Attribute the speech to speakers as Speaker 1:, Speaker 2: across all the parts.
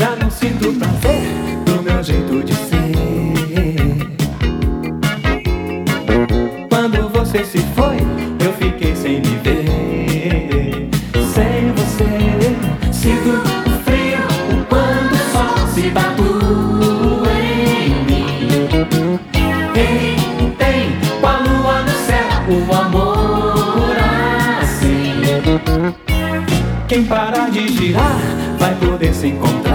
Speaker 1: Já não sinto prazer no meu jeito de ser. Quando você se foi, eu fiquei sem me ver. Sem você, sinto frio quando o sol se batua em mim. Tem com a lua no céu o amor assim. Quem parar de girar vai poder se encontrar.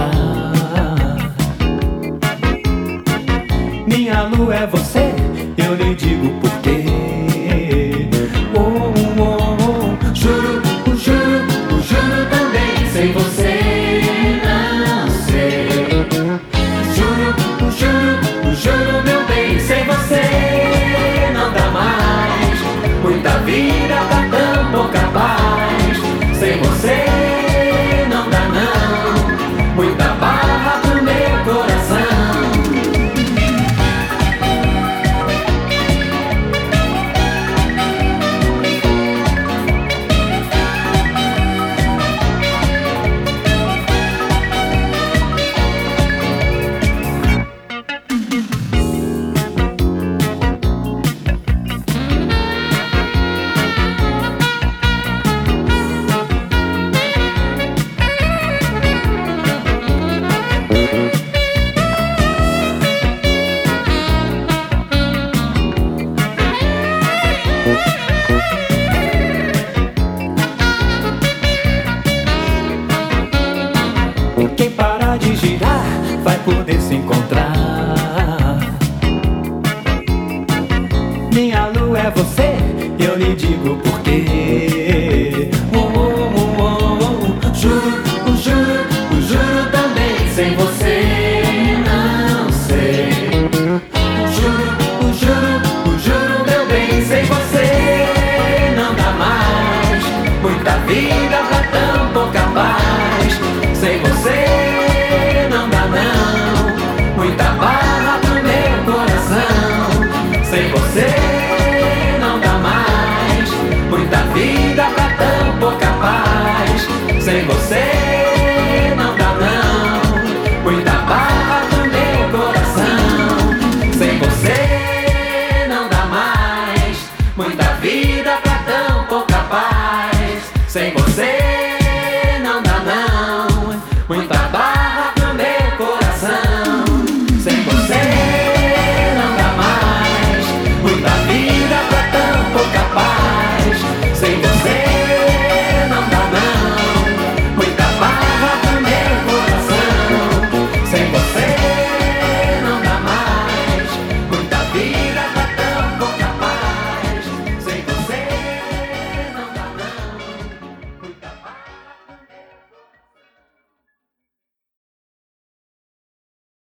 Speaker 1: é você, eu lhe digo por quê. Oh, oh, oh, oh. juro, juro, juro também sem você. vai poder se encontrar. Minha lua é você, eu lhe digo porquê. Oh, oh, oh, oh, Juro, juro, juro também sem você. não sei. Juro, juro, juro meu bem sem você não dá mais. Muita vida pra tão pouca paz sem você. você não dá mais. Muita vida pra tão pouca paz. Sem você